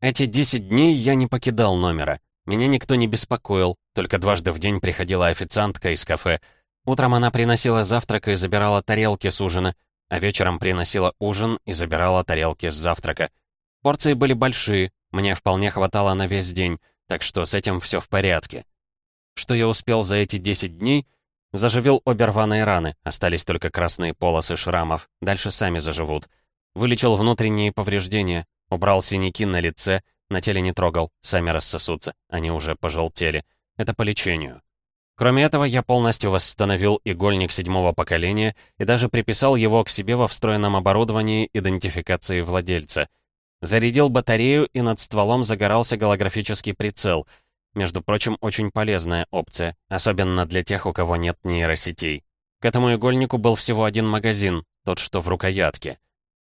Эти 10 дней я не покидал номера. Меня никто не беспокоил, только дважды в день приходила официантка из кафе. Утром она приносила завтрак и забирала тарелки с ужина, а вечером приносила ужин и забирала тарелки с завтрака. Порции были большие, мне вполне хватало на весь день, так что с этим все в порядке. Что я успел за эти 10 дней? Заживил обе рваные раны, остались только красные полосы шрамов, дальше сами заживут. Вылечил внутренние повреждения, убрал синяки на лице, на теле не трогал, сами рассосутся, они уже пожелтели. Это по лечению. Кроме этого, я полностью восстановил игольник седьмого поколения и даже приписал его к себе во встроенном оборудовании идентификации владельца. Зарядил батарею, и над стволом загорался голографический прицел. Между прочим, очень полезная опция, особенно для тех, у кого нет нейросетей. К этому игольнику был всего один магазин, тот, что в рукоятке.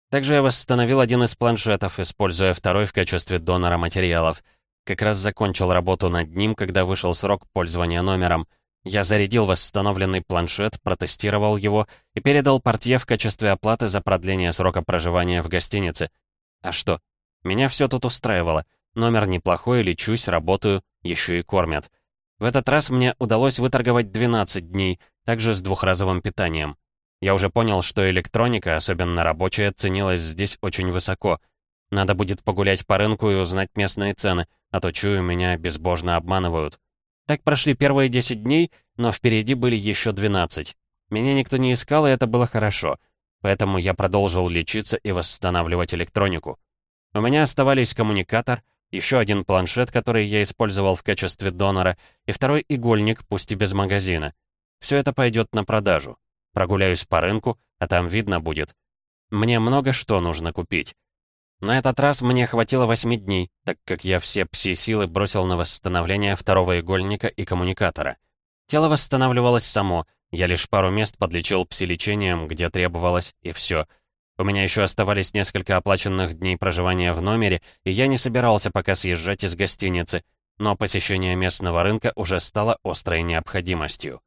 Также я восстановил один из планшетов, используя второй в качестве донора материалов. Как раз закончил работу над ним, когда вышел срок пользования номером. Я зарядил восстановленный планшет, протестировал его и передал портье в качестве оплаты за продление срока проживания в гостинице. А что? Меня все тут устраивало. Номер неплохой, лечусь, работаю, еще и кормят. В этот раз мне удалось выторговать 12 дней, также с двухразовым питанием. Я уже понял, что электроника, особенно рабочая, ценилась здесь очень высоко. Надо будет погулять по рынку и узнать местные цены, а то, чую, меня безбожно обманывают. Так прошли первые 10 дней, но впереди были еще 12. Меня никто не искал, и это было хорошо. Поэтому я продолжил лечиться и восстанавливать электронику. У меня оставались коммуникатор, еще один планшет, который я использовал в качестве донора, и второй игольник, пусть и без магазина. Все это пойдет на продажу. Прогуляюсь по рынку, а там видно будет. Мне много что нужно купить. На этот раз мне хватило восьми дней, так как я все пси-силы бросил на восстановление второго игольника и коммуникатора. Тело восстанавливалось само, я лишь пару мест подлечил пси-лечением, где требовалось, и все. У меня еще оставались несколько оплаченных дней проживания в номере, и я не собирался пока съезжать из гостиницы, но посещение местного рынка уже стало острой необходимостью.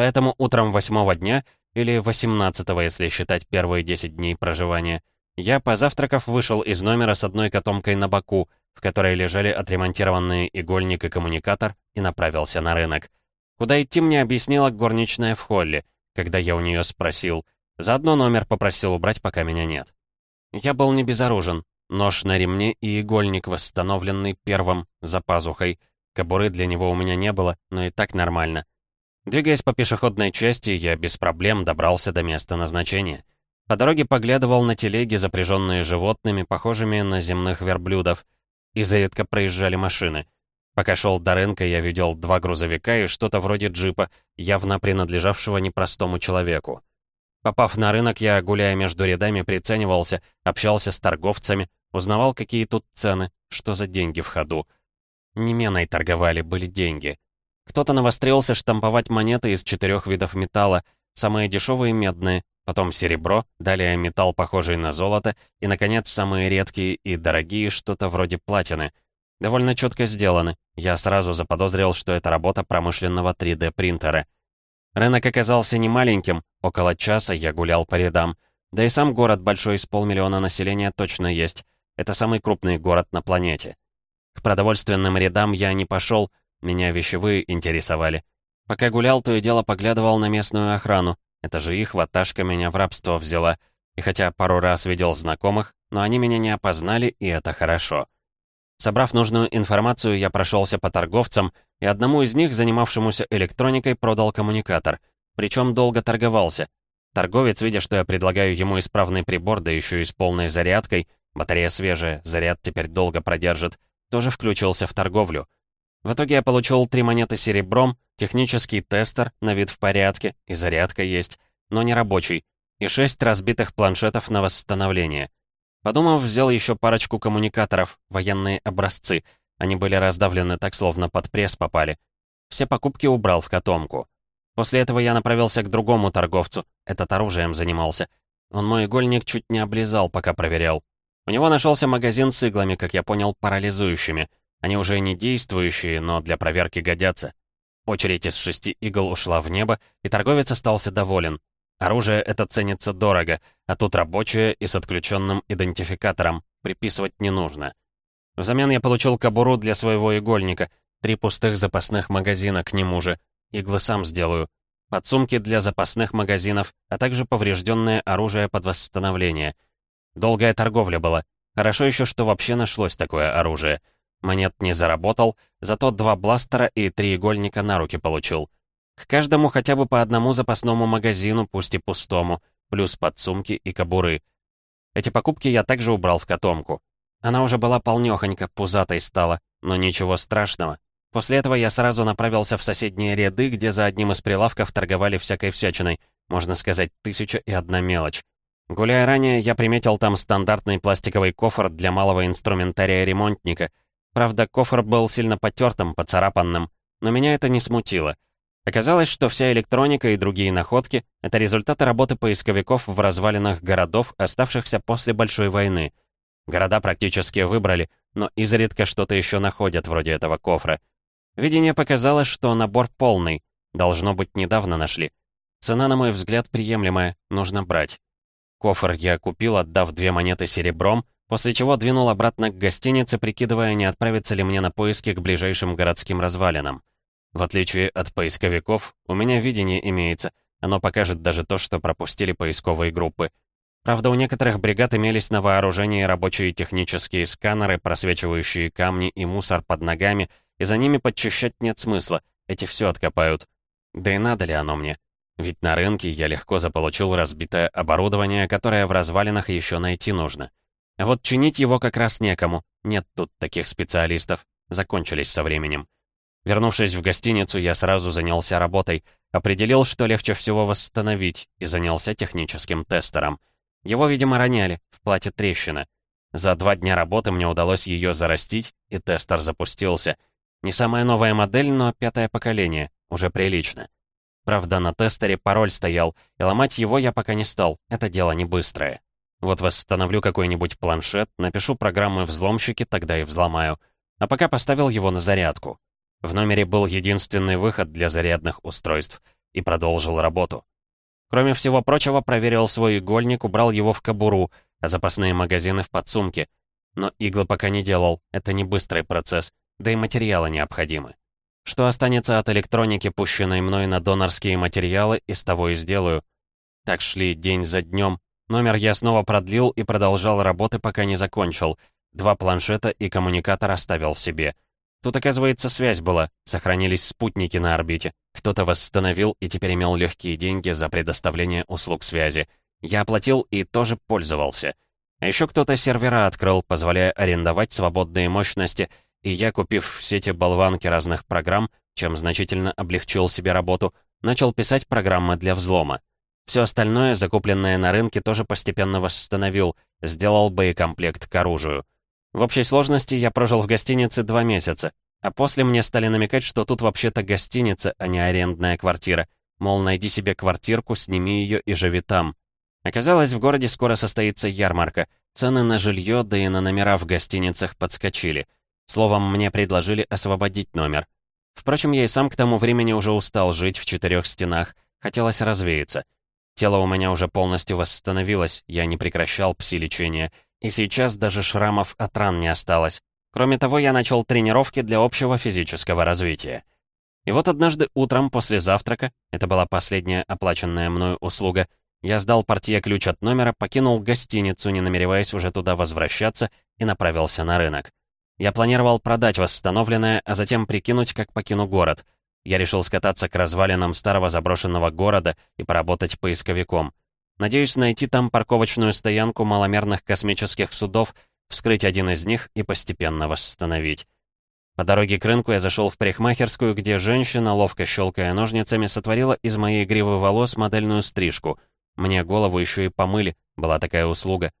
Поэтому утром восьмого дня или 18-го, если считать первые 10 дней проживания, я, позавтракав, вышел из номера с одной котомкой на боку, в которой лежали отремонтированные игольник и коммуникатор, и направился на рынок. Куда идти мне объяснила горничная в холле, когда я у нее спросил. Заодно номер попросил убрать, пока меня нет. Я был не безоружен. Нож на ремне и игольник, восстановленный первым, за пазухой. Кобуры для него у меня не было, но и так нормально. Двигаясь по пешеходной части, я без проблем добрался до места назначения. По дороге поглядывал на телеги, запряженные животными, похожими на земных верблюдов. Изредка проезжали машины. Пока шел до рынка, я видел два грузовика и что-то вроде джипа, явно принадлежавшего непростому человеку. Попав на рынок, я, гуляя между рядами, приценивался, общался с торговцами, узнавал, какие тут цены, что за деньги в ходу. Не меной торговали, были деньги. Кто-то навострился штамповать монеты из четырех видов металла, самые дешевые медные, потом серебро, далее металл, похожий на золото, и, наконец, самые редкие и дорогие, что-то вроде платины. Довольно четко сделаны. Я сразу заподозрил, что это работа промышленного 3D-принтера. Рынок оказался немаленьким, около часа я гулял по рядам. Да и сам город большой с полмиллиона населения точно есть. Это самый крупный город на планете. К продовольственным рядам я не пошел, меня вещевые интересовали. Пока гулял, то и дело поглядывал на местную охрану. Это же их ваташка меня в рабство взяла. И хотя пару раз видел знакомых, но они меня не опознали, и это хорошо. Собрав нужную информацию, я прошелся по торговцам, и одному из них, занимавшемуся электроникой, продал коммуникатор. Причем долго торговался. Торговец, видя, что я предлагаю ему исправный прибор, да еще и с полной зарядкой, батарея свежая, заряд теперь долго продержит, тоже включился в торговлю. В итоге я получил три монеты серебром, технический тестер, на вид в порядке, и зарядка есть, но не рабочий, и шесть разбитых планшетов на восстановление. Подумав, взял еще парочку коммуникаторов, военные образцы. Они были раздавлены так, словно под пресс попали. Все покупки убрал в котомку. После этого я направился к другому торговцу, этот оружием занимался. Он мой игольник чуть не облизал, пока проверял. У него нашелся магазин с иглами, как я понял, парализующими — они уже не действующие, но для проверки годятся. Очередь из шести игл ушла в небо, и торговец остался доволен. Оружие это ценится дорого, а тут рабочее и с отключенным идентификатором. Приписывать не нужно. Взамен я получил кобуру для своего игольника, три пустых запасных магазина к нему же. Иглы сам сделаю. Подсумки для запасных магазинов, а также поврежденное оружие под восстановление. Долгая торговля была. Хорошо еще, что вообще нашлось такое оружие. Монет не заработал, зато два бластера и три игольника на руки получил. К каждому хотя бы по одному запасному магазину, пусть и пустому, плюс подсумки и кобуры. Эти покупки я также убрал в котомку. Она уже была полнёхонько, пузатой стала, но ничего страшного. После этого я сразу направился в соседние ряды, где за одним из прилавков торговали всякой всячиной, можно сказать, тысяча и одна мелочь. Гуляя ранее, я приметил там стандартный пластиковый кофр для малого инструментария ремонтника. Правда, кофр был сильно потертым, поцарапанным, но меня это не смутило. Оказалось, что вся электроника и другие находки — это результаты работы поисковиков в развалинах городов, оставшихся после Большой войны. Города практически выбрали, но изредка что-то еще находят вроде этого кофра. Видение показало, что набор полный, должно быть, недавно нашли. Цена, на мой взгляд, приемлемая, нужно брать. Кофр я купил, отдав две монеты серебром, после чего двинул обратно к гостинице, прикидывая, не отправиться ли мне на поиски к ближайшим городским развалинам. В отличие от поисковиков, у меня видение имеется. Оно покажет даже то, что пропустили поисковые группы. Правда, у некоторых бригад имелись на вооружении рабочие технические сканеры, просвечивающие камни и мусор под ногами, и за ними подчищать нет смысла, эти все откопают. Да и надо ли оно мне? Ведь на рынке я легко заполучил разбитое оборудование, которое в развалинах еще найти нужно. А вот чинить его как раз некому, нет тут таких специалистов, закончились со временем. Вернувшись в гостиницу, я сразу занялся работой, определил, что легче всего восстановить, и занялся техническим тестером. Его, видимо, роняли, в плате трещина. За два дня работы мне удалось ее зарастить, и тестер запустился. Не самая новая модель, но пятое поколение, уже прилично. Правда, на тестере пароль стоял, и ломать его я пока не стал, это дело не быстрое. Вот восстановлю какой-нибудь планшет, напишу программы взломщики, тогда и взломаю. А пока поставил его на зарядку. В номере был единственный выход для зарядных устройств и продолжил работу. Кроме всего прочего, проверил свой игольник, убрал его в кобуру, а запасные магазины в подсумке. Но иглы пока не делал, это не быстрый процесс, да и материалы необходимы. Что останется от электроники, пущенной мной на донорские материалы, из того и сделаю. Так шли день за днем. Номер я снова продлил и продолжал работы, пока не закончил. Два планшета и коммуникатор оставил себе — Тут, оказывается, связь была, сохранились спутники на орбите. Кто-то восстановил и теперь имел легкие деньги за предоставление услуг связи. Я оплатил и тоже пользовался. А еще кто-то сервера открыл, позволяя арендовать свободные мощности, и я, купив все эти болванки разных программ, чем значительно облегчил себе работу, начал писать программы для взлома. Все остальное, закупленное на рынке, тоже постепенно восстановил, сделал боекомплект к оружию. В общей сложности я прожил в гостинице два месяца, а после мне стали намекать, что тут вообще-то гостиница, а не арендная квартира. Мол, найди себе квартирку, сними ее и живи там. Оказалось, в городе скоро состоится ярмарка. Цены на жилье, да и на номера в гостиницах подскочили. Словом, мне предложили освободить номер. Впрочем, я и сам к тому времени уже устал жить в четырех стенах. Хотелось развеяться. Тело у меня уже полностью восстановилось, я не прекращал пси-лечение — и сейчас даже шрамов от ран не осталось. Кроме того, я начал тренировки для общего физического развития. И вот однажды утром после завтрака, это была последняя оплаченная мною услуга, я сдал портье ключ от номера, покинул гостиницу, не намереваясь уже туда возвращаться, и направился на рынок. Я планировал продать восстановленное, а затем прикинуть, как покину город. Я решил скататься к развалинам старого заброшенного города и поработать поисковиком. Надеюсь найти там парковочную стоянку маломерных космических судов, вскрыть один из них и постепенно восстановить. По дороге к рынку я зашел в парикмахерскую, где женщина, ловко щелкая ножницами, сотворила из моей гривы волос модельную стрижку. Мне голову еще и помыли, была такая услуга.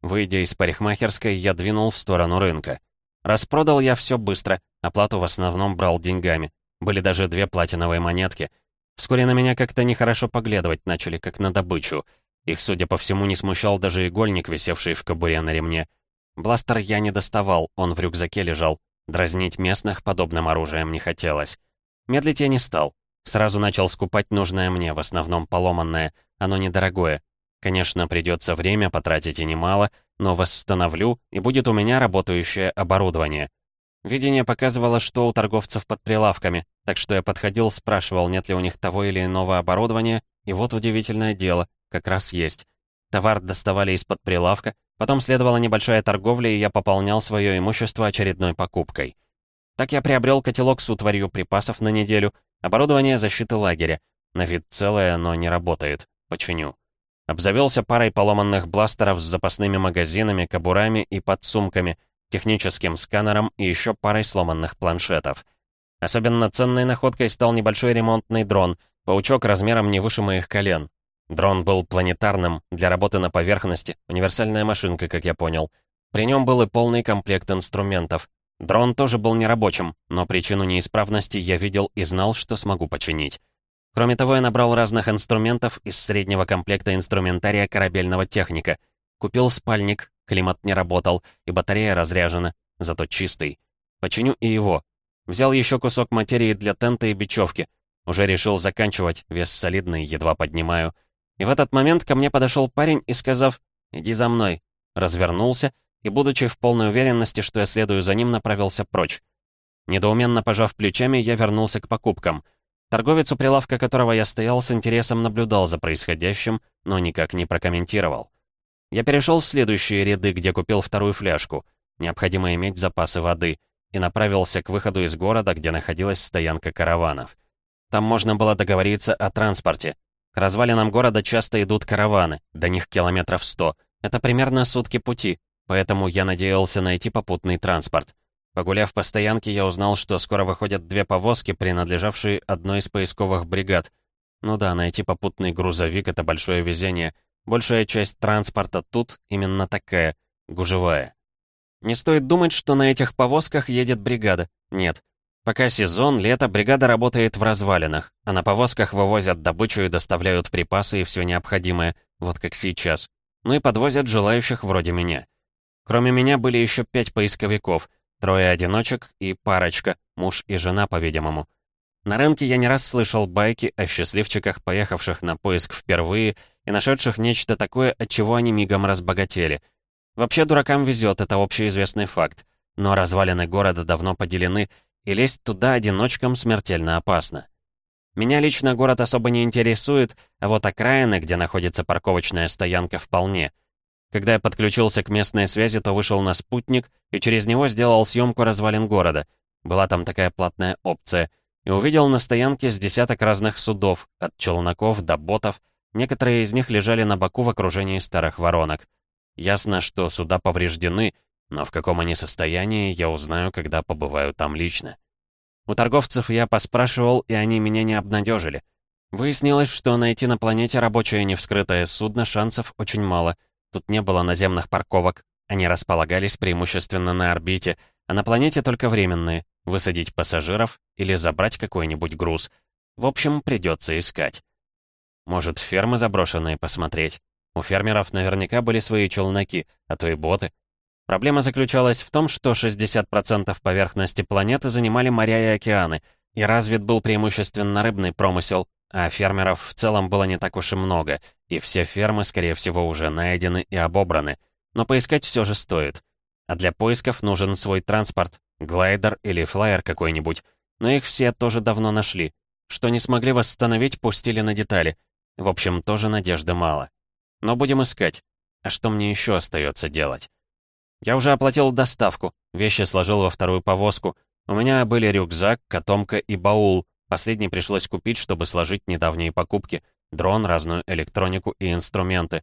Выйдя из парикмахерской, я двинул в сторону рынка. Распродал я все быстро, оплату в основном брал деньгами. Были даже две платиновые монетки. Вскоре на меня как-то нехорошо поглядывать начали, как на добычу. Их, судя по всему, не смущал даже игольник, висевший в кобуре на ремне. Бластер я не доставал, он в рюкзаке лежал. Дразнить местных подобным оружием не хотелось. Медлить я не стал. Сразу начал скупать нужное мне, в основном поломанное. Оно недорогое. Конечно, придется время потратить и немало, но восстановлю, и будет у меня работающее оборудование. Видение показывало, что у торговцев под прилавками, так что я подходил, спрашивал, нет ли у них того или иного оборудования, и вот удивительное дело, как раз есть. Товар доставали из-под прилавка, потом следовала небольшая торговля, и я пополнял свое имущество очередной покупкой. Так я приобрел котелок с утварью припасов на неделю, оборудование защиты лагеря. На вид целое, но не работает. Починю. Обзавелся парой поломанных бластеров с запасными магазинами, кобурами и подсумками, техническим сканером и еще парой сломанных планшетов. Особенно ценной находкой стал небольшой ремонтный дрон, паучок размером не выше моих колен. Дрон был планетарным, для работы на поверхности, универсальная машинка, как я понял. При нем был и полный комплект инструментов. Дрон тоже был нерабочим, но причину неисправности я видел и знал, что смогу починить. Кроме того, я набрал разных инструментов из среднего комплекта инструментария корабельного техника. Купил спальник, климат не работал, и батарея разряжена, зато чистый. Починю и его. Взял еще кусок материи для тента и бечевки. Уже решил заканчивать, вес солидный, едва поднимаю. И в этот момент ко мне подошел парень и, сказав «Иди за мной», развернулся и, будучи в полной уверенности, что я следую за ним, направился прочь. Недоуменно пожав плечами, я вернулся к покупкам — Торговец, у прилавка которого я стоял, с интересом наблюдал за происходящим, но никак не прокомментировал. Я перешел в следующие ряды, где купил вторую фляжку. Необходимо иметь запасы воды. И направился к выходу из города, где находилась стоянка караванов. Там можно было договориться о транспорте. К развалинам города часто идут караваны, до них километров сто. Это примерно сутки пути, поэтому я надеялся найти попутный транспорт. Погуляв по стоянке, я узнал, что скоро выходят две повозки, принадлежавшие одной из поисковых бригад. Ну да, найти попутный грузовик — это большое везение. Большая часть транспорта тут именно такая, гужевая. Не стоит думать, что на этих повозках едет бригада. Нет. Пока сезон, лето, бригада работает в развалинах, а на повозках вывозят добычу и доставляют припасы и все необходимое, вот как сейчас. Ну и подвозят желающих вроде меня. Кроме меня были еще пять поисковиков — Трое одиночек и парочка, муж и жена, по-видимому. На рынке я не раз слышал байки о счастливчиках, поехавших на поиск впервые и нашедших нечто такое, от чего они мигом разбогатели. Вообще дуракам везет, это общеизвестный факт. Но развалины города давно поделены, и лезть туда одиночкам смертельно опасно. Меня лично город особо не интересует, а вот окраины, где находится парковочная стоянка, вполне — когда я подключился к местной связи, то вышел на спутник и через него сделал съемку развалин города. Была там такая платная опция. И увидел на стоянке с десяток разных судов, от челноков до ботов. Некоторые из них лежали на боку в окружении старых воронок. Ясно, что суда повреждены, но в каком они состоянии, я узнаю, когда побываю там лично. У торговцев я поспрашивал, и они меня не обнадежили. Выяснилось, что найти на планете рабочее невскрытое судно шансов очень мало — Тут не было наземных парковок. Они располагались преимущественно на орбите, а на планете только временные. Высадить пассажиров или забрать какой-нибудь груз. В общем, придется искать. Может, фермы заброшенные посмотреть? У фермеров наверняка были свои челноки, а то и боты. Проблема заключалась в том, что 60% поверхности планеты занимали моря и океаны, и развит был преимущественно рыбный промысел, а фермеров в целом было не так уж и много, и все фермы, скорее всего, уже найдены и обобраны. Но поискать все же стоит. А для поисков нужен свой транспорт, глайдер или флайер какой-нибудь. Но их все тоже давно нашли. Что не смогли восстановить, пустили на детали. В общем, тоже надежды мало. Но будем искать. А что мне еще остается делать? Я уже оплатил доставку, вещи сложил во вторую повозку. У меня были рюкзак, котомка и баул, Последний пришлось купить, чтобы сложить недавние покупки, дрон, разную электронику и инструменты.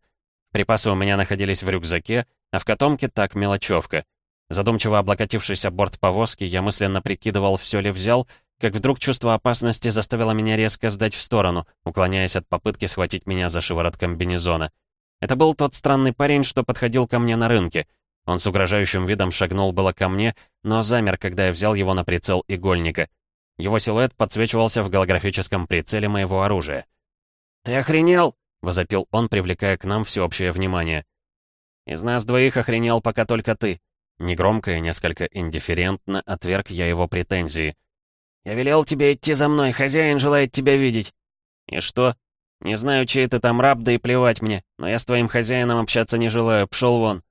Припасы у меня находились в рюкзаке, а в котомке так мелочевка. Задумчиво облокотившись о борт повозки, я мысленно прикидывал, все ли взял, как вдруг чувство опасности заставило меня резко сдать в сторону, уклоняясь от попытки схватить меня за шиворот комбинезона. Это был тот странный парень, что подходил ко мне на рынке. Он с угрожающим видом шагнул было ко мне, но замер, когда я взял его на прицел игольника — его силуэт подсвечивался в голографическом прицеле моего оружия. «Ты охренел?» — возопил он, привлекая к нам всеобщее внимание. «Из нас двоих охренел пока только ты». Негромко и несколько индифферентно отверг я его претензии. «Я велел тебе идти за мной, хозяин желает тебя видеть». «И что?» «Не знаю, чей ты там раб, да и плевать мне, но я с твоим хозяином общаться не желаю, пшел вон».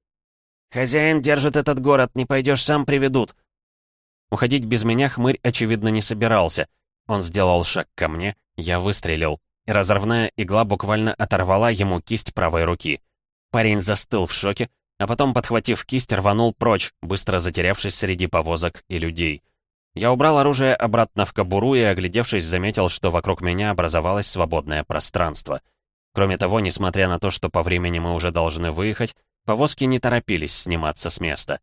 «Хозяин держит этот город, не пойдешь, сам приведут». Уходить без меня хмырь, очевидно, не собирался. Он сделал шаг ко мне, я выстрелил, и разрывная игла буквально оторвала ему кисть правой руки. Парень застыл в шоке, а потом, подхватив кисть, рванул прочь, быстро затерявшись среди повозок и людей. Я убрал оружие обратно в кобуру и, оглядевшись, заметил, что вокруг меня образовалось свободное пространство. Кроме того, несмотря на то, что по времени мы уже должны выехать, повозки не торопились сниматься с места.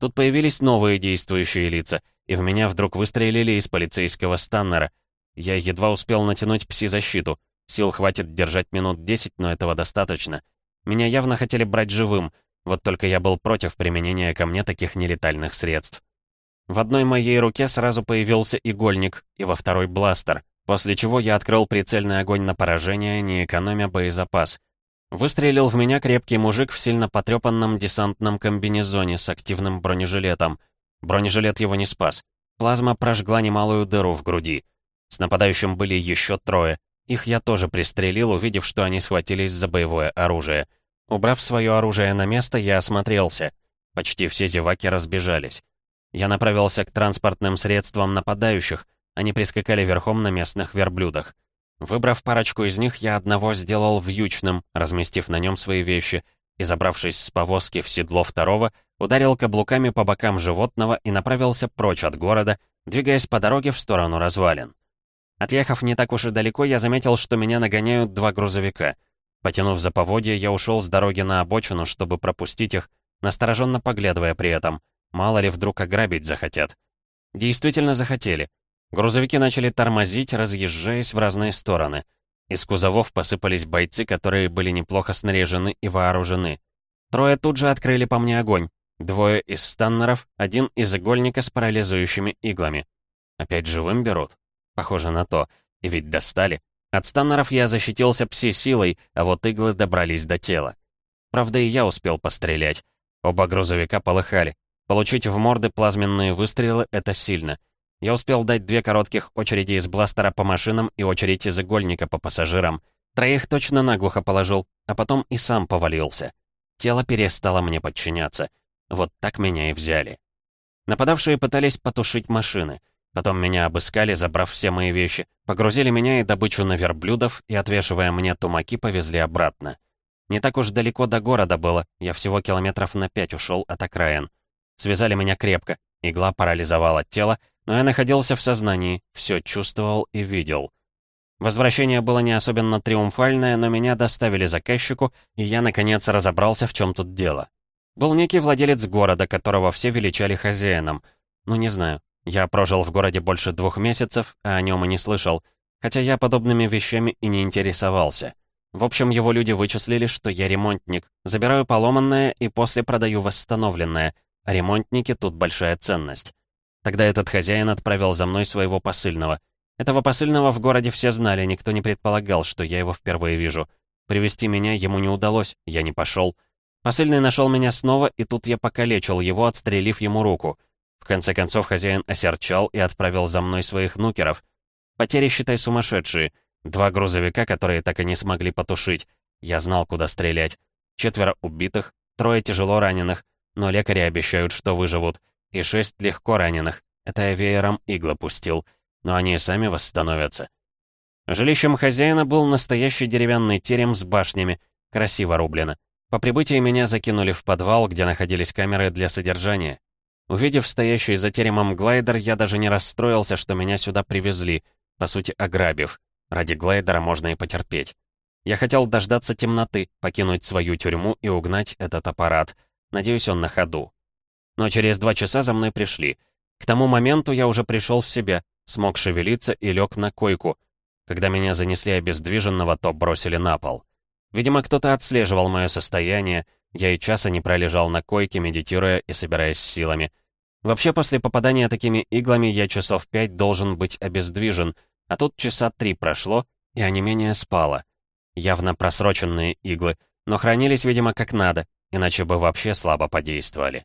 Тут появились новые действующие лица, и в меня вдруг выстрелили из полицейского станнера. Я едва успел натянуть пси-защиту. Сил хватит держать минут 10, но этого достаточно. Меня явно хотели брать живым, вот только я был против применения ко мне таких нелетальных средств. В одной моей руке сразу появился игольник, и во второй бластер, после чего я открыл прицельный огонь на поражение, не экономя боезапас. Выстрелил в меня крепкий мужик в сильно потрепанном десантном комбинезоне с активным бронежилетом. Бронежилет его не спас. Плазма прожгла немалую дыру в груди. С нападающим были еще трое. Их я тоже пристрелил, увидев, что они схватились за боевое оружие. Убрав свое оружие на место, я осмотрелся. Почти все зеваки разбежались. Я направился к транспортным средствам нападающих. Они прискакали верхом на местных верблюдах. Выбрав парочку из них, я одного сделал вьючным, разместив на нем свои вещи, и, забравшись с повозки в седло второго, ударил каблуками по бокам животного и направился прочь от города, двигаясь по дороге в сторону развалин. Отъехав не так уж и далеко, я заметил, что меня нагоняют два грузовика. Потянув за поводья, я ушел с дороги на обочину, чтобы пропустить их, настороженно поглядывая при этом — Мало ли вдруг ограбить захотят. Действительно захотели. Грузовики начали тормозить, разъезжаясь в разные стороны. Из кузовов посыпались бойцы, которые были неплохо снаряжены и вооружены. Трое тут же открыли по мне огонь. Двое из станнеров, один из игольника с парализующими иглами. Опять живым берут? Похоже на то. И ведь достали. От станнеров я защитился пси-силой, а вот иглы добрались до тела. Правда, и я успел пострелять. Оба грузовика полыхали. Получить в морды плазменные выстрелы — это сильно. Я успел дать две коротких очереди из бластера по машинам и очередь из игольника по пассажирам. Троих точно наглухо положил, а потом и сам повалился. Тело перестало мне подчиняться. Вот так меня и взяли. Нападавшие пытались потушить машины. Потом меня обыскали, забрав все мои вещи, погрузили меня и добычу на верблюдов и, отвешивая мне тумаки, повезли обратно. Не так уж далеко до города было, я всего километров на пять ушел от окраин. Связали меня крепко, игла парализовала тело, но я находился в сознании, все чувствовал и видел. Возвращение было не особенно триумфальное, но меня доставили заказчику, и я, наконец, разобрался, в чем тут дело. Был некий владелец города, которого все величали хозяином. Ну, не знаю, я прожил в городе больше двух месяцев, а о нем и не слышал, хотя я подобными вещами и не интересовался. В общем, его люди вычислили, что я ремонтник, забираю поломанное и после продаю восстановленное — ремонтники тут большая ценность. Тогда этот хозяин отправил за мной своего посыльного. Этого посыльного в городе все знали, никто не предполагал, что я его впервые вижу. Привести меня ему не удалось, я не пошел. Посыльный нашел меня снова, и тут я покалечил его, отстрелив ему руку. В конце концов, хозяин осерчал и отправил за мной своих нукеров. Потери, считай, сумасшедшие. Два грузовика, которые так и не смогли потушить. Я знал, куда стрелять. Четверо убитых, трое тяжело раненых но лекари обещают, что выживут. И шесть легко раненых. Это я веером иглы пустил. Но они сами восстановятся. Жилищем хозяина был настоящий деревянный терем с башнями. Красиво рублено. По прибытии меня закинули в подвал, где находились камеры для содержания. Увидев стоящий за теремом глайдер, я даже не расстроился, что меня сюда привезли, по сути, ограбив. Ради глайдера можно и потерпеть. Я хотел дождаться темноты, покинуть свою тюрьму и угнать этот аппарат. Надеюсь, он на ходу. Но через два часа за мной пришли. К тому моменту я уже пришел в себя, смог шевелиться и лег на койку. Когда меня занесли обездвиженного, то бросили на пол. Видимо, кто-то отслеживал мое состояние, я и часа не пролежал на койке, медитируя и собираясь силами. Вообще, после попадания такими иглами я часов пять должен быть обездвижен, а тут часа три прошло, и онемение спало. Явно просроченные иглы, но хранились, видимо, как надо, иначе бы вообще слабо подействовали.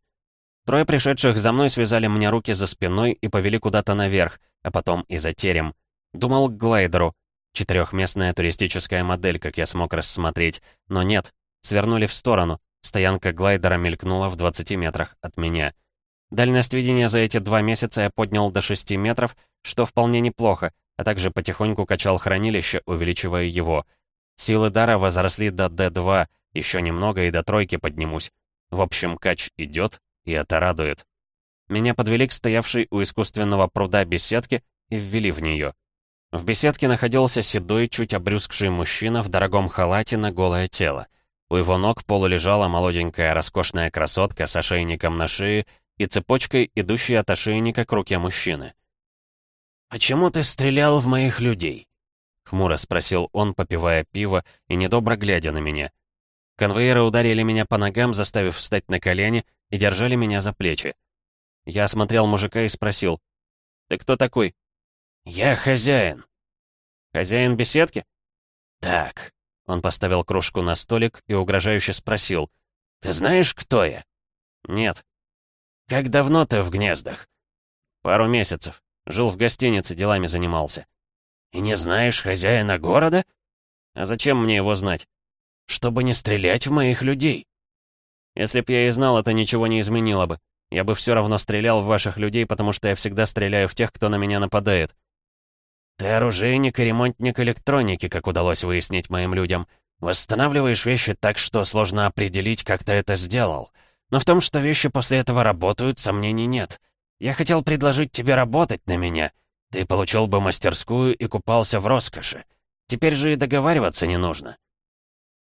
Трое пришедших за мной связали мне руки за спиной и повели куда-то наверх, а потом и за терем. Думал к глайдеру. Четырехместная туристическая модель, как я смог рассмотреть. Но нет, свернули в сторону. Стоянка глайдера мелькнула в 20 метрах от меня. Дальность видения за эти два месяца я поднял до 6 метров, что вполне неплохо, а также потихоньку качал хранилище, увеличивая его. Силы дара возросли до D2, еще немного и до тройки поднимусь. В общем, кач идет, и это радует. Меня подвели к стоявшей у искусственного пруда беседке и ввели в нее. В беседке находился седой, чуть обрюзгший мужчина в дорогом халате на голое тело. У его ног полулежала молоденькая роскошная красотка с ошейником на шее и цепочкой, идущей от ошейника к руке мужчины. «Почему ты стрелял в моих людей?» — хмуро спросил он, попивая пиво и недобро глядя на меня. Конвейеры ударили меня по ногам, заставив встать на колени, и держали меня за плечи. Я осмотрел мужика и спросил, «Ты кто такой?» «Я хозяин». «Хозяин беседки?» «Так». Он поставил кружку на столик и угрожающе спросил. «Ты знаешь, кто я?» «Нет». «Как давно ты в гнездах?» «Пару месяцев. Жил в гостинице, делами занимался». «И не знаешь хозяина города?» «А зачем мне его знать?» «Чтобы не стрелять в моих людей». «Если б я и знал, это ничего не изменило бы. Я бы все равно стрелял в ваших людей, потому что я всегда стреляю в тех, кто на меня нападает. «Ты оружейник и ремонтник электроники, как удалось выяснить моим людям. Восстанавливаешь вещи так, что сложно определить, как ты это сделал. Но в том, что вещи после этого работают, сомнений нет. Я хотел предложить тебе работать на меня. Ты получил бы мастерскую и купался в роскоши. Теперь же и договариваться не нужно».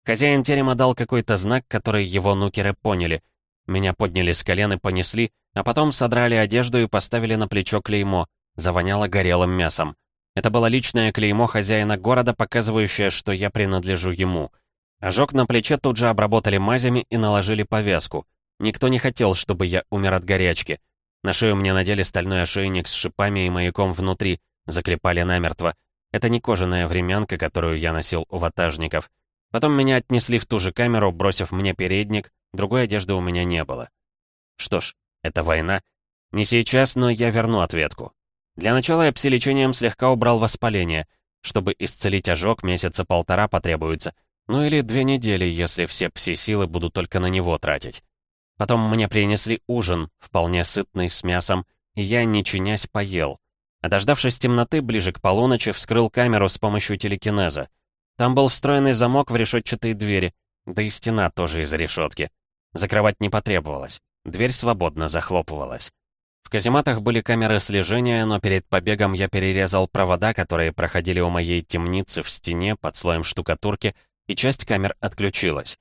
Хозяин терема дал какой-то знак, который его нукеры поняли. Меня подняли с колен и понесли, а потом содрали одежду и поставили на плечо клеймо. Завоняло горелым мясом. Это было личное клеймо хозяина города, показывающее, что я принадлежу ему. Ожог на плече тут же обработали мазями и наложили повязку. Никто не хотел, чтобы я умер от горячки. На шею мне надели стальной ошейник с шипами и маяком внутри, заклепали намертво. Это не кожаная времянка, которую я носил у ватажников. Потом меня отнесли в ту же камеру, бросив мне передник, другой одежды у меня не было. Что ж, это война. Не сейчас, но я верну ответку. Для начала я пси-лечением слегка убрал воспаление. Чтобы исцелить ожог, месяца полтора потребуется. Ну или две недели, если все пси-силы буду только на него тратить. Потом мне принесли ужин, вполне сытный, с мясом, и я, не чинясь, поел. А дождавшись темноты, ближе к полуночи, вскрыл камеру с помощью телекинеза. Там был встроенный замок в решетчатые двери, да и стена тоже из решетки. Закрывать не потребовалось. Дверь свободно захлопывалась. В казематах были камеры слежения, но перед побегом я перерезал провода, которые проходили у моей темницы в стене под слоем штукатурки, и часть камер отключилась.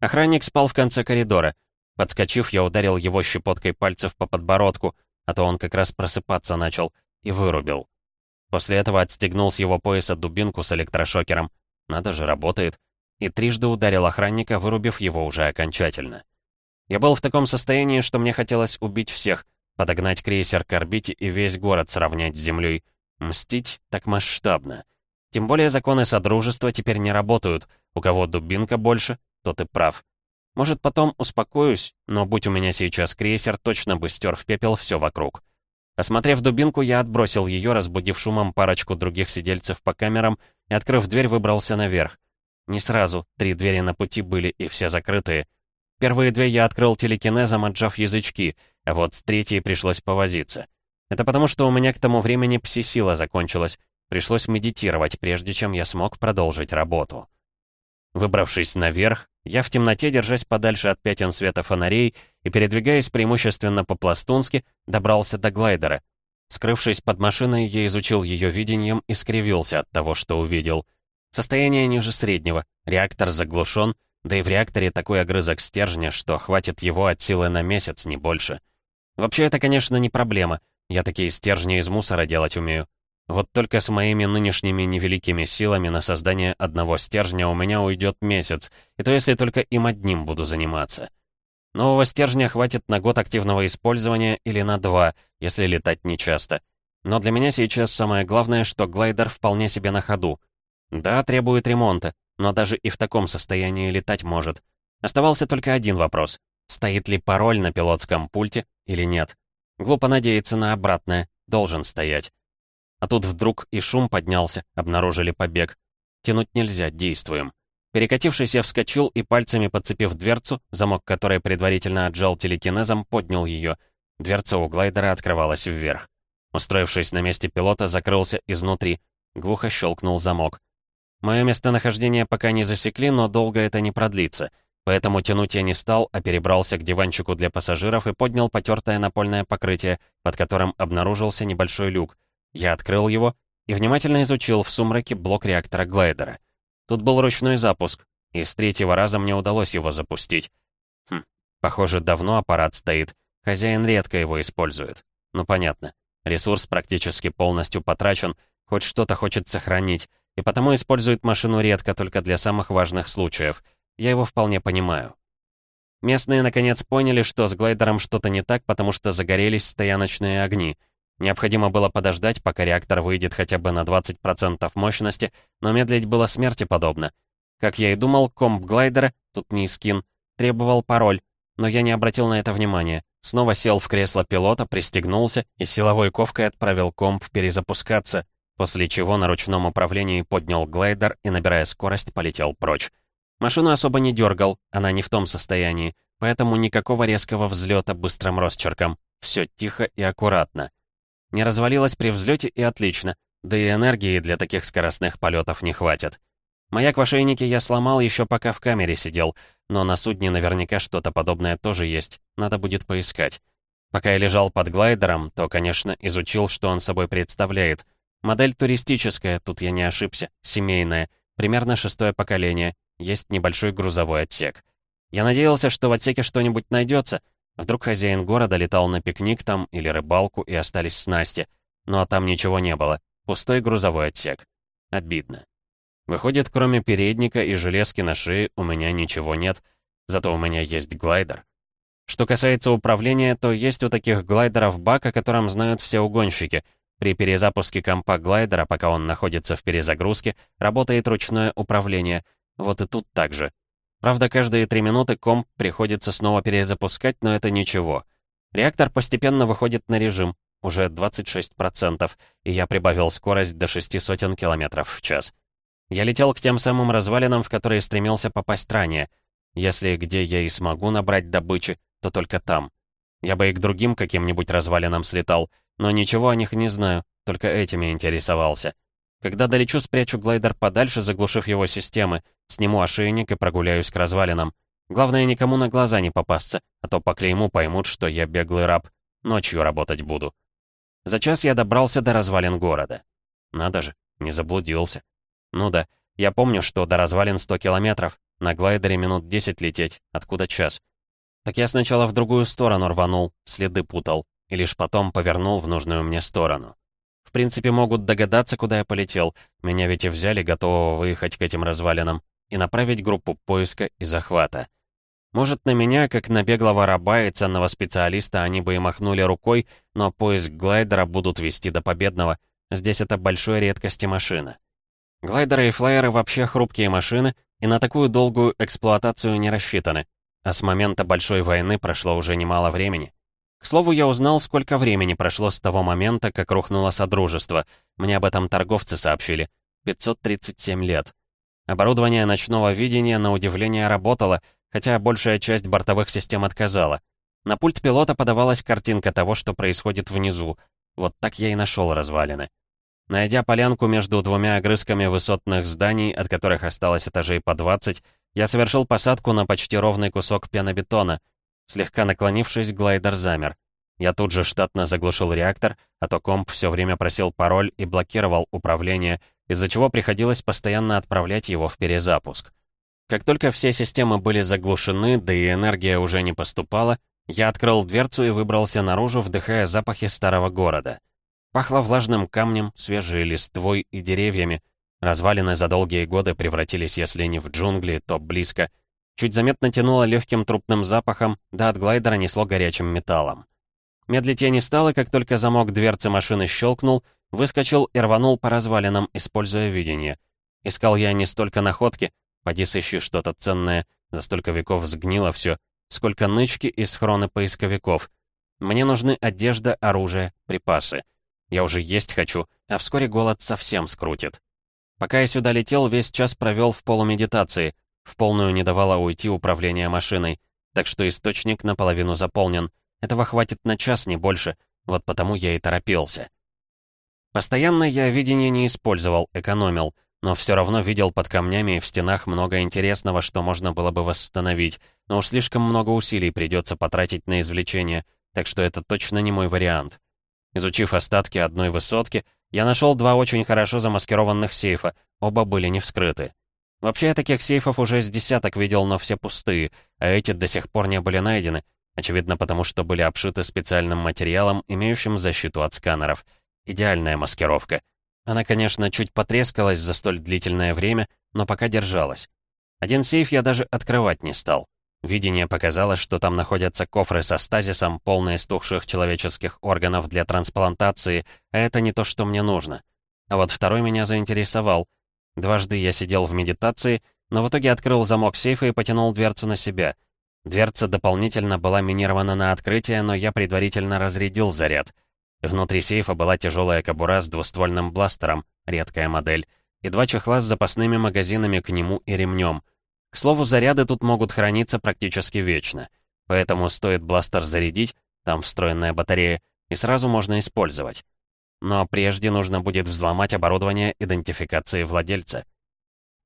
Охранник спал в конце коридора. Подскочив, я ударил его щепоткой пальцев по подбородку, а то он как раз просыпаться начал, и вырубил. После этого отстегнул с его пояса дубинку с электрошокером. Надо же, работает. И трижды ударил охранника, вырубив его уже окончательно. Я был в таком состоянии, что мне хотелось убить всех — Подогнать крейсер к орбите и весь город сравнять с Землей. Мстить так масштабно. Тем более законы Содружества теперь не работают. У кого дубинка больше, тот и прав. Может, потом успокоюсь, но будь у меня сейчас крейсер, точно бы стер в пепел все вокруг. Осмотрев дубинку, я отбросил ее, разбудив шумом парочку других сидельцев по камерам, и, открыв дверь, выбрался наверх. Не сразу, три двери на пути были и все закрытые. Первые две я открыл телекинезом, отжав язычки — а вот с третьей пришлось повозиться. Это потому, что у меня к тому времени пси-сила закончилась. Пришлось медитировать, прежде чем я смог продолжить работу. Выбравшись наверх, я в темноте, держась подальше от пятен света фонарей и передвигаясь преимущественно по-пластунски, добрался до глайдера. Скрывшись под машиной, я изучил ее видением и скривился от того, что увидел. Состояние ниже среднего, реактор заглушен, да и в реакторе такой огрызок стержня, что хватит его от силы на месяц, не больше. Вообще, это, конечно, не проблема. Я такие стержни из мусора делать умею. Вот только с моими нынешними невеликими силами на создание одного стержня у меня уйдет месяц, и то если только им одним буду заниматься. Нового стержня хватит на год активного использования или на два, если летать нечасто. Но для меня сейчас самое главное, что глайдер вполне себе на ходу. Да, требует ремонта, но даже и в таком состоянии летать может. Оставался только один вопрос. Стоит ли пароль на пилотском пульте или нет? Глупо надеяться на обратное. Должен стоять. А тут вдруг и шум поднялся, обнаружили побег. Тянуть нельзя, действуем. Перекатившись, я вскочил и пальцами подцепив дверцу, замок которой предварительно отжал телекинезом, поднял ее. Дверца у глайдера открывалась вверх. Устроившись на месте пилота, закрылся изнутри. Глухо щелкнул замок. Мое местонахождение пока не засекли, но долго это не продлится. Поэтому тянуть я не стал, а перебрался к диванчику для пассажиров и поднял потертое напольное покрытие, под которым обнаружился небольшой люк. Я открыл его и внимательно изучил в сумраке блок реактора глайдера. Тут был ручной запуск, и с третьего раза мне удалось его запустить. Хм, похоже, давно аппарат стоит. Хозяин редко его использует. Ну, понятно. Ресурс практически полностью потрачен, хоть что-то хочет сохранить, и потому использует машину редко только для самых важных случаев. Я его вполне понимаю. Местные, наконец, поняли, что с глайдером что-то не так, потому что загорелись стояночные огни. Необходимо было подождать, пока реактор выйдет хотя бы на 20% мощности, но медлить было смерти подобно. Как я и думал, комп глайдера, тут не скин, требовал пароль, но я не обратил на это внимания. Снова сел в кресло пилота, пристегнулся и силовой ковкой отправил комп перезапускаться, после чего на ручном управлении поднял глайдер и, набирая скорость, полетел прочь. Машину особо не дергал, она не в том состоянии, поэтому никакого резкого взлета быстрым росчерком. Все тихо и аккуратно. Не развалилась при взлете и отлично, да и энергии для таких скоростных полетов не хватит. Маяк в ошейнике я сломал еще пока в камере сидел, но на судне наверняка что-то подобное тоже есть, надо будет поискать. Пока я лежал под глайдером, то, конечно, изучил, что он собой представляет. Модель туристическая, тут я не ошибся, семейная, примерно шестое поколение, есть небольшой грузовой отсек. Я надеялся, что в отсеке что-нибудь найдется. Вдруг хозяин города летал на пикник там или рыбалку и остались снасти. Ну а там ничего не было. Пустой грузовой отсек. Обидно. Выходит, кроме передника и железки на шее у меня ничего нет, зато у меня есть глайдер. Что касается управления, то есть у таких глайдеров бак, о котором знают все угонщики. При перезапуске компа глайдера, пока он находится в перезагрузке, работает ручное управление. Вот и тут так же. Правда, каждые три минуты комп приходится снова перезапускать, но это ничего. Реактор постепенно выходит на режим, уже 26%, и я прибавил скорость до шести сотен километров в час. Я летел к тем самым развалинам, в которые стремился попасть ранее. Если где я и смогу набрать добычи, то только там. Я бы и к другим каким-нибудь развалинам слетал, но ничего о них не знаю, только этими интересовался. Когда долечу, спрячу глайдер подальше, заглушив его системы, сниму ошейник и прогуляюсь к развалинам. Главное, никому на глаза не попасться, а то по клейму поймут, что я беглый раб. Ночью работать буду. За час я добрался до развалин города. Надо же, не заблудился. Ну да, я помню, что до развалин 100 километров, на глайдере минут 10 лететь, откуда час. Так я сначала в другую сторону рванул, следы путал, и лишь потом повернул в нужную мне сторону. Принципе, могут догадаться, куда я полетел, меня ведь и взяли, готового выехать к этим развалинам, и направить группу поиска и захвата. Может, на меня, как на беглого раба и ценного специалиста, они бы и махнули рукой, но поиск глайдера будут вести до победного. Здесь это большой редкости машина. Глайдеры и флайеры вообще хрупкие машины и на такую долгую эксплуатацию не рассчитаны. А с момента Большой войны прошло уже немало времени. К слову, я узнал, сколько времени прошло с того момента, как рухнуло Содружество. Мне об этом торговцы сообщили. 537 лет. Оборудование ночного видения, на удивление, работало, хотя большая часть бортовых систем отказала. На пульт пилота подавалась картинка того, что происходит внизу. Вот так я и нашел развалины. Найдя полянку между двумя огрызками высотных зданий, от которых осталось этажей по 20, я совершил посадку на почти ровный кусок пенобетона. Слегка наклонившись, глайдер замер. Я тут же штатно заглушил реактор, а то комп все время просил пароль и блокировал управление, из-за чего приходилось постоянно отправлять его в перезапуск. Как только все системы были заглушены, да и энергия уже не поступала, я открыл дверцу и выбрался наружу, вдыхая запахи старого города. Пахло влажным камнем, свежей листвой и деревьями. Развалины за долгие годы превратились, если не в джунгли, то близко. Чуть заметно тянуло легким трупным запахом, да от глайдера несло горячим металлом. Медлить я не стал, и как только замок дверцы машины щелкнул, выскочил и рванул по развалинам, используя видение. Искал я не столько находки, поди сыщи что-то ценное, за столько веков сгнило все, сколько нычки и схроны поисковиков. Мне нужны одежда, оружие, припасы. Я уже есть хочу, а вскоре голод совсем скрутит. Пока я сюда летел, весь час провел в полумедитации. В полную не давало уйти управление машиной. Так что источник наполовину заполнен. Этого хватит на час, не больше. Вот потому я и торопился. Постоянно я видение не использовал, экономил. Но все равно видел под камнями и в стенах много интересного, что можно было бы восстановить. Но уж слишком много усилий придется потратить на извлечение. Так что это точно не мой вариант. Изучив остатки одной высотки, я нашел два очень хорошо замаскированных сейфа, оба были не вскрыты. Вообще, я таких сейфов уже с десяток видел, но все пустые, а эти до сих пор не были найдены, очевидно потому, что были обшиты специальным материалом, имеющим защиту от сканеров. Идеальная маскировка. Она, конечно, чуть потрескалась за столь длительное время, но пока держалась. Один сейф я даже открывать не стал. Видение показало, что там находятся кофры со стазисом, полные стухших человеческих органов для трансплантации, а это не то, что мне нужно. А вот второй меня заинтересовал. Дважды я сидел в медитации, но в итоге открыл замок сейфа и потянул дверцу на себя. Дверца дополнительно была минирована на открытие, но я предварительно разрядил заряд. Внутри сейфа была тяжелая кобура с двуствольным бластером, редкая модель, и два чехла с запасными магазинами к нему и ремнем — к слову, заряды тут могут храниться практически вечно. Поэтому стоит бластер зарядить, там встроенная батарея, и сразу можно использовать. Но прежде нужно будет взломать оборудование идентификации владельца.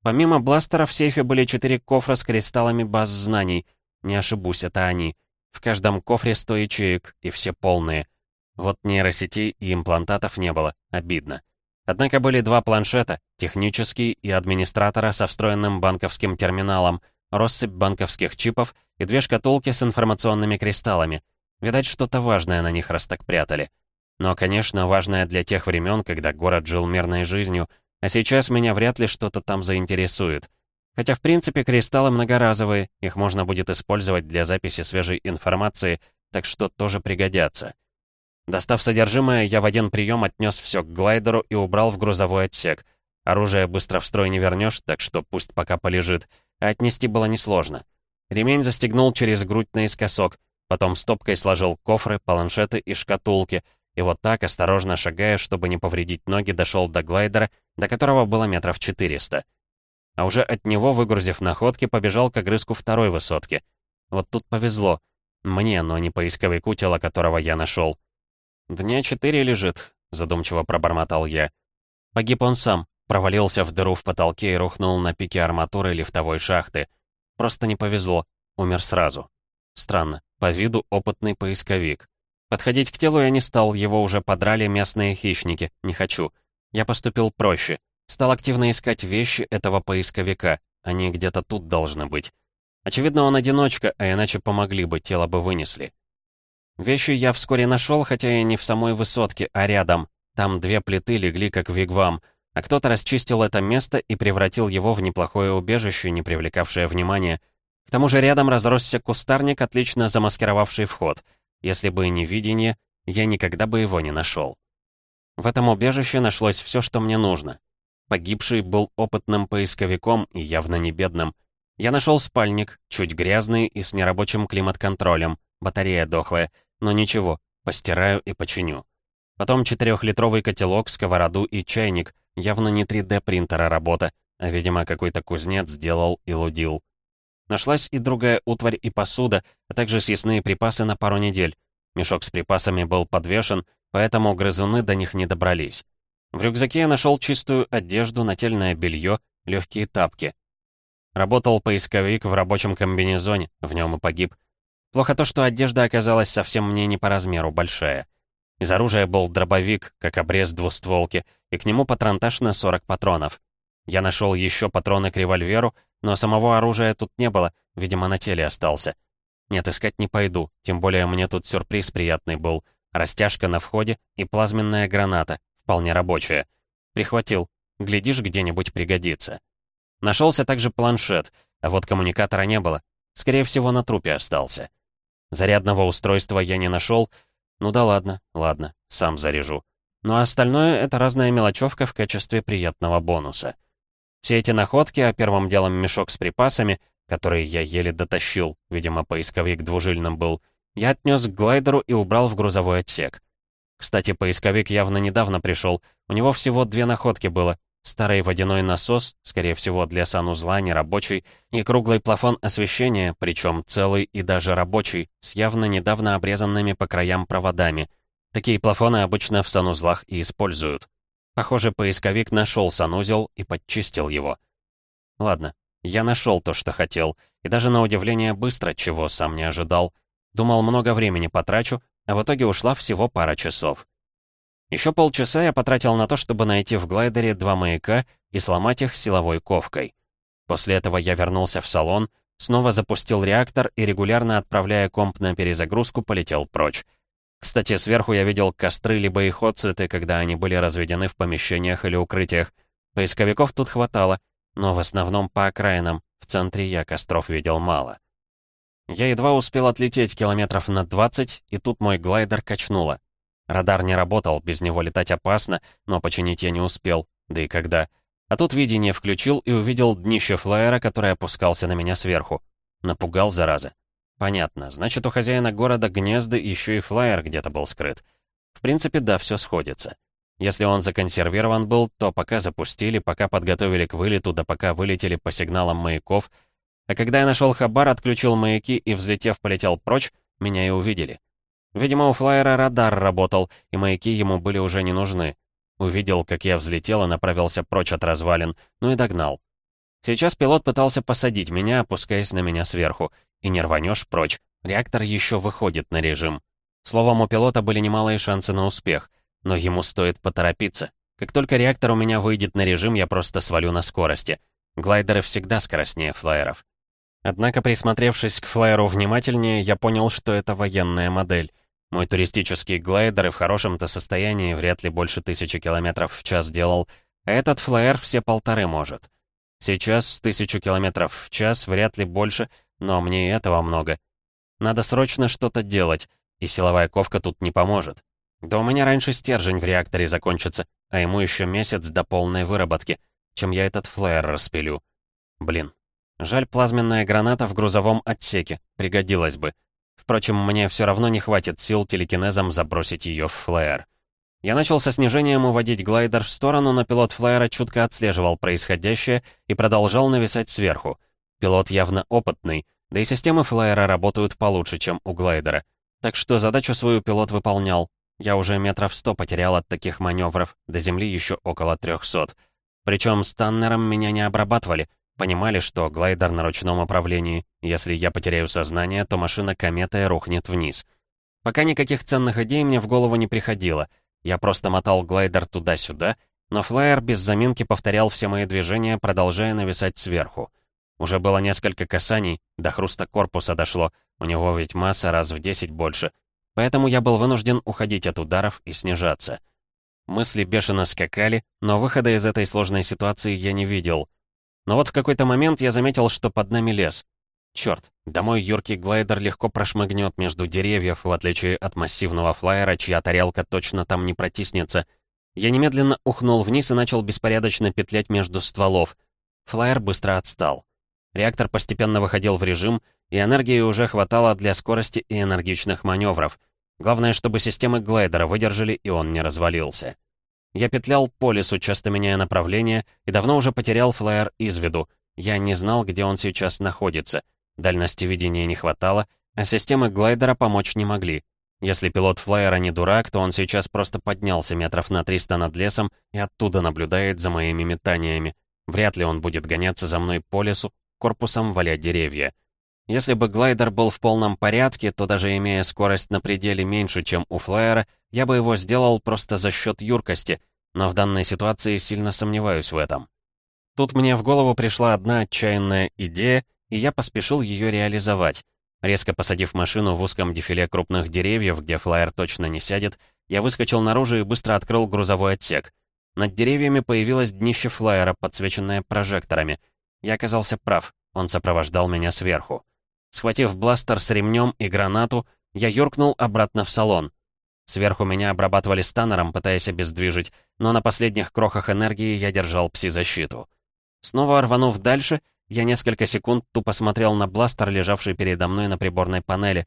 Помимо бластера в сейфе были четыре кофра с кристаллами баз знаний. Не ошибусь, это они. В каждом кофре сто ячеек, и все полные. Вот нейросетей и имплантатов не было. Обидно. Однако были два планшета, технический и администратора со встроенным банковским терминалом, россыпь банковских чипов и две шкатулки с информационными кристаллами. Видать, что-то важное на них раз так прятали. Но, конечно, важное для тех времен, когда город жил мирной жизнью, а сейчас меня вряд ли что-то там заинтересует. Хотя, в принципе, кристаллы многоразовые, их можно будет использовать для записи свежей информации, так что тоже пригодятся. Достав содержимое, я в один прием отнес все к глайдеру и убрал в грузовой отсек. Оружие быстро в строй не вернешь, так что пусть пока полежит. А отнести было несложно. Ремень застегнул через грудь наискосок, потом стопкой сложил кофры, планшеты и шкатулки, и вот так, осторожно шагая, чтобы не повредить ноги, дошел до глайдера, до которого было метров 400. А уже от него, выгрузив находки, побежал к огрызку второй высотки. Вот тут повезло. Мне, но не поисковику, тело которого я нашел. «Дня четыре лежит», — задумчиво пробормотал я. Погиб он сам, провалился в дыру в потолке и рухнул на пике арматуры лифтовой шахты. Просто не повезло, умер сразу. Странно, по виду опытный поисковик. Подходить к телу я не стал, его уже подрали местные хищники, не хочу. Я поступил проще. Стал активно искать вещи этого поисковика. Они где-то тут должны быть. Очевидно, он одиночка, а иначе помогли бы, тело бы вынесли. Вещи я вскоре нашел, хотя и не в самой высотке, а рядом. Там две плиты легли как вигвам, а кто-то расчистил это место и превратил его в неплохое убежище, не привлекавшее внимания. К тому же рядом разросся кустарник, отлично замаскировавший вход. Если бы не видение, я никогда бы его не нашел. В этом убежище нашлось все, что мне нужно. Погибший был опытным поисковиком и явно не бедным. Я нашел спальник, чуть грязный и с нерабочим климат-контролем, батарея дохлая, но ничего, постираю и починю. Потом четырехлитровый котелок, сковороду и чайник. Явно не 3D-принтера работа, а, видимо, какой-то кузнец сделал и лудил. Нашлась и другая утварь и посуда, а также съестные припасы на пару недель. Мешок с припасами был подвешен, поэтому грызуны до них не добрались. В рюкзаке я нашел чистую одежду, нательное белье, легкие тапки. Работал поисковик в рабочем комбинезоне, в нем и погиб. Плохо то, что одежда оказалась совсем мне не по размеру, большая. Из оружия был дробовик, как обрез двустволки, и к нему патронтаж на 40 патронов. Я нашел еще патроны к револьверу, но самого оружия тут не было, видимо, на теле остался. Нет, искать не пойду, тем более мне тут сюрприз приятный был. Растяжка на входе и плазменная граната, вполне рабочая. Прихватил, глядишь, где-нибудь пригодится. Нашелся также планшет, а вот коммуникатора не было. Скорее всего, на трупе остался. Зарядного устройства я не нашел. Ну да ладно, ладно, сам заряжу. Ну а остальное — это разная мелочевка в качестве приятного бонуса. Все эти находки, а первым делом мешок с припасами, которые я еле дотащил, видимо, поисковик двужильным был, я отнес к глайдеру и убрал в грузовой отсек. Кстати, поисковик явно недавно пришел. У него всего две находки было. Старый водяной насос, скорее всего, для санузла, нерабочий, и круглый плафон освещения, причем целый и даже рабочий, с явно недавно обрезанными по краям проводами. Такие плафоны обычно в санузлах и используют. Похоже, поисковик нашел санузел и подчистил его. Ладно, я нашел то, что хотел, и даже на удивление быстро, чего сам не ожидал. Думал, много времени потрачу, а в итоге ушла всего пара часов. Еще полчаса я потратил на то, чтобы найти в глайдере два маяка и сломать их силовой ковкой. После этого я вернулся в салон, снова запустил реактор и, регулярно отправляя комп на перезагрузку, полетел прочь. Кстати, сверху я видел костры либо их отцветы, когда они были разведены в помещениях или укрытиях. Поисковиков тут хватало, но в основном по окраинам, в центре я костров видел мало. Я едва успел отлететь километров на 20, и тут мой глайдер качнуло. Радар не работал, без него летать опасно, но починить я не успел, да и когда. А тут видение включил и увидел днище флайера, который опускался на меня сверху. Напугал, зараза. Понятно, значит, у хозяина города гнезда еще и флайер где-то был скрыт. В принципе, да, все сходится. Если он законсервирован был, то пока запустили, пока подготовили к вылету, да пока вылетели по сигналам маяков. А когда я нашел хабар, отключил маяки и, взлетев, полетел прочь, меня и увидели. Видимо, у флайера радар работал, и маяки ему были уже не нужны. Увидел, как я взлетел и направился прочь от развалин, ну и догнал. Сейчас пилот пытался посадить меня, опускаясь на меня сверху. И не рванешь прочь, реактор еще выходит на режим. Словом, у пилота были немалые шансы на успех, но ему стоит поторопиться. Как только реактор у меня выйдет на режим, я просто свалю на скорости. Глайдеры всегда скоростнее флайеров. Однако, присмотревшись к флайеру внимательнее, я понял, что это военная модель. Мой туристический глайдер и в хорошем-то состоянии вряд ли больше тысячи километров в час делал, а этот флайер все полторы может. Сейчас с тысячу километров в час вряд ли больше, но мне и этого много. Надо срочно что-то делать, и силовая ковка тут не поможет. Да у меня раньше стержень в реакторе закончится, а ему еще месяц до полной выработки, чем я этот флайер распилю. Блин. Жаль, плазменная граната в грузовом отсеке, пригодилась бы. Впрочем, мне все равно не хватит сил телекинезом забросить ее в флеер. Я начал со снижением уводить глайдер в сторону, но пилот флайера чутко отслеживал происходящее и продолжал нависать сверху. Пилот явно опытный, да и системы флайера работают получше, чем у глайдера. Так что задачу свою пилот выполнял. Я уже метров сто потерял от таких маневров, до земли еще около трехсот. Причем с Таннером меня не обрабатывали — Понимали, что глайдер на ручном управлении. Если я потеряю сознание, то машина кометой рухнет вниз. Пока никаких ценных идей мне в голову не приходило. Я просто мотал глайдер туда-сюда, но флайер без заминки повторял все мои движения, продолжая нависать сверху. Уже было несколько касаний, до хруста корпуса дошло, у него ведь масса раз в десять больше. Поэтому я был вынужден уходить от ударов и снижаться. Мысли бешено скакали, но выхода из этой сложной ситуации я не видел — но вот в какой-то момент я заметил, что под нами лес. Черт, домой юркий глайдер легко прошмыгнет между деревьев, в отличие от массивного флайера, чья тарелка точно там не протиснется. Я немедленно ухнул вниз и начал беспорядочно петлять между стволов. Флайер быстро отстал. Реактор постепенно выходил в режим, и энергии уже хватало для скорости и энергичных маневров. Главное, чтобы системы глайдера выдержали, и он не развалился. Я петлял по лесу, часто меняя направление, и давно уже потерял флайер из виду. Я не знал, где он сейчас находится. Дальности видения не хватало, а системы глайдера помочь не могли. Если пилот флайера не дурак, то он сейчас просто поднялся метров на 300 над лесом и оттуда наблюдает за моими метаниями. Вряд ли он будет гоняться за мной по лесу, корпусом валять деревья. Если бы глайдер был в полном порядке, то даже имея скорость на пределе меньше, чем у флайера, я бы его сделал просто за счет юркости, но в данной ситуации сильно сомневаюсь в этом. Тут мне в голову пришла одна отчаянная идея, и я поспешил ее реализовать. Резко посадив машину в узком дефиле крупных деревьев, где флайер точно не сядет, я выскочил наружу и быстро открыл грузовой отсек. Над деревьями появилось днище флайера, подсвеченное прожекторами. Я оказался прав, он сопровождал меня сверху. Схватив бластер с ремнем и гранату, я юркнул обратно в салон. Сверху меня обрабатывали станером, пытаясь обездвижить, но на последних крохах энергии я держал пси-защиту. Снова рванув дальше, я несколько секунд тупо смотрел на бластер, лежавший передо мной на приборной панели.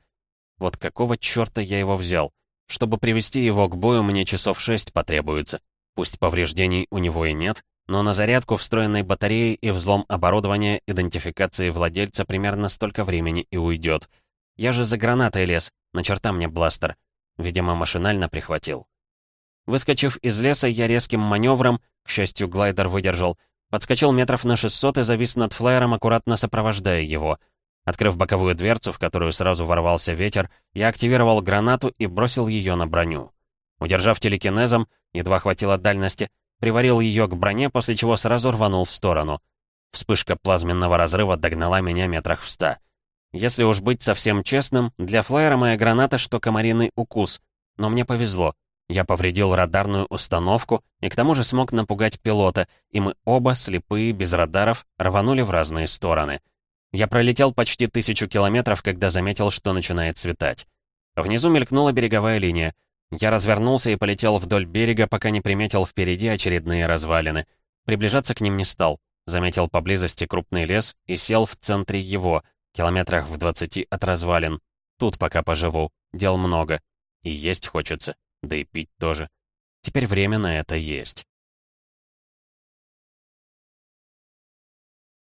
Вот какого черта я его взял? Чтобы привести его к бою, мне часов шесть потребуется. Пусть повреждений у него и нет, но на зарядку встроенной батареи и взлом оборудования идентификации владельца примерно столько времени и уйдет. Я же за гранатой лез, на черта мне бластер. Видимо, машинально прихватил. Выскочив из леса, я резким маневром, к счастью, глайдер выдержал, подскочил метров на 600 и завис над флайером, аккуратно сопровождая его. Открыв боковую дверцу, в которую сразу ворвался ветер, я активировал гранату и бросил ее на броню. Удержав телекинезом, едва хватило дальности, приварил ее к броне, после чего сразу рванул в сторону. Вспышка плазменного разрыва догнала меня метрах в ста. Если уж быть совсем честным, для флайера моя граната, что комариный укус. Но мне повезло. Я повредил радарную установку и к тому же смог напугать пилота, и мы оба, слепые, без радаров, рванули в разные стороны. Я пролетел почти тысячу километров, когда заметил, что начинает светать. Внизу мелькнула береговая линия. Я развернулся и полетел вдоль берега, пока не приметил впереди очередные развалины. Приближаться к ним не стал. Заметил поблизости крупный лес и сел в центре его, километрах в двадцати от развалин. Тут пока поживу. Дел много. И есть хочется. Да и пить тоже. Теперь время на это есть.